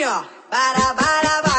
Para, para, para.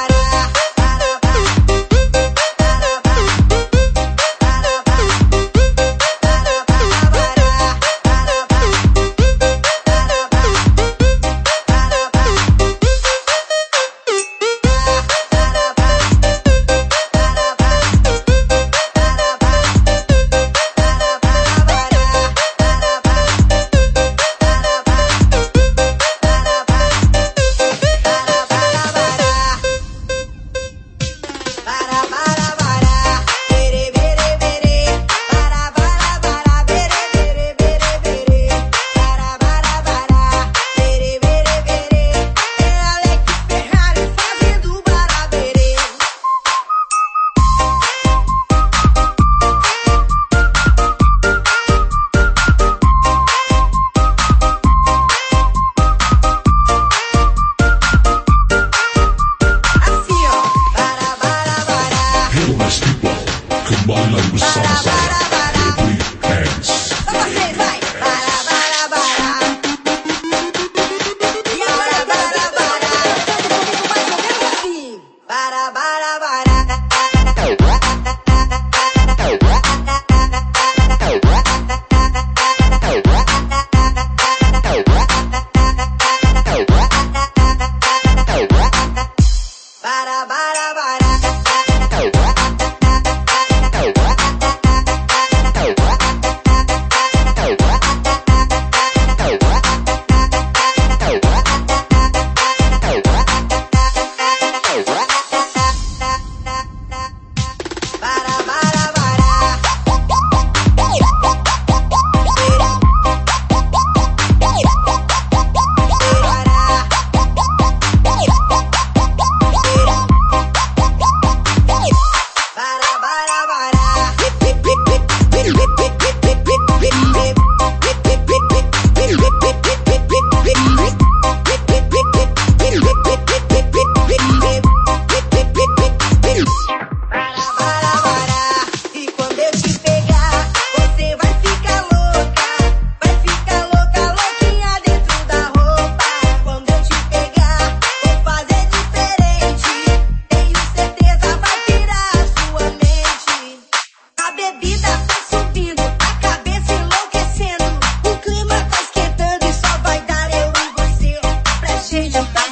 acreditar.